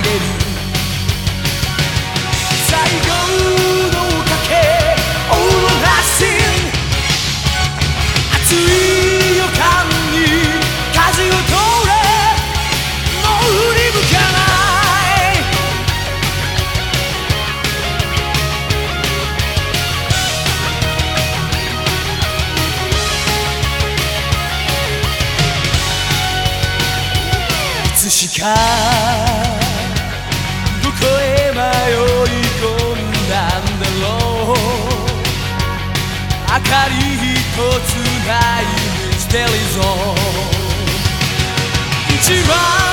げる最後の賭けオーラス熱い予感に風を取れもう振り向かない。いつしか明かり一つないミステリーゾーン。一番